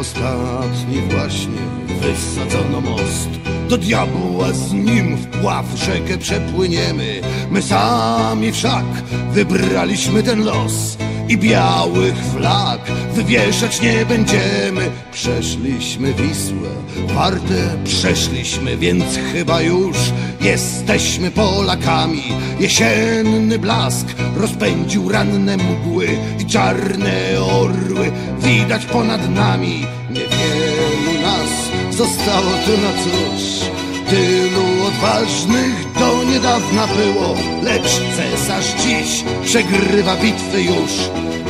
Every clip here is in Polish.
Ostatni właśnie wysadzono most Do diabła z nim wpław rzekę przepłyniemy My sami wszak wybraliśmy ten los i białych flag wywieszać nie będziemy. Przeszliśmy Wisłę, Wartę przeszliśmy, więc chyba już jesteśmy Polakami. Jesienny blask rozpędził ranne mgły i czarne orły widać ponad nami. Niewielu nas zostało tu na cóż. Tylu odważnych do niedawna było, lecz cesarz dziś przegrywa bitwy już.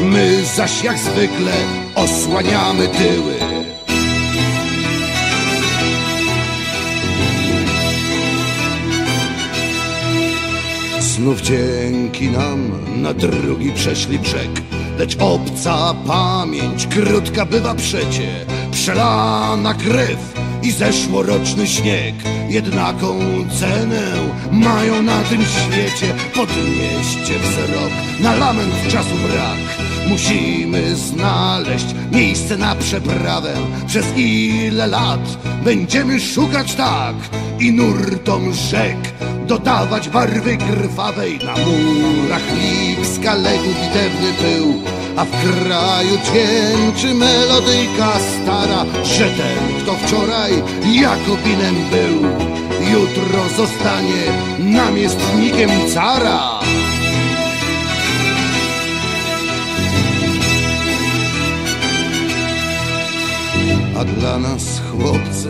My zaś jak zwykle osłaniamy tyły. Znów dzięki nam na drugi przeszli brzeg Lecz obca pamięć krótka bywa przecie. Przelana krew i zeszłoroczny śnieg Jednaką cenę mają na tym świecie. Podnieście wzrok na lament czasu brak Musimy znaleźć miejsce na przeprawę. Przez ile lat będziemy szukać tak I nurtom rzek dodawać barwy krwawej. Na murach Lipska legł bitewny pył A w kraju dźwięczy melodyjka stara Że ten, kto wczoraj Jakobinem był Jutro zostanie namiestnikiem cara A dla nas, chłopcy,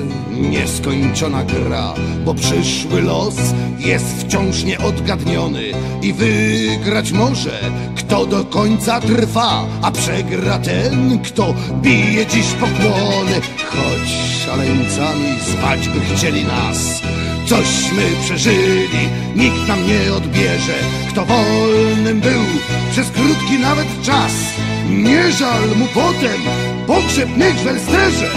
nieskończona gra Bo przyszły los jest wciąż nieodgadniony I wygrać może, kto do końca trwa A przegra ten, kto bije dziś pokłony. Choć szaleńcami zwać by chcieli nas Cośmy przeżyli, nikt nam nie odbierze Kto wolnym był przez krótki nawet czas Nie żal mu potem pogrzeb niech w Elsterze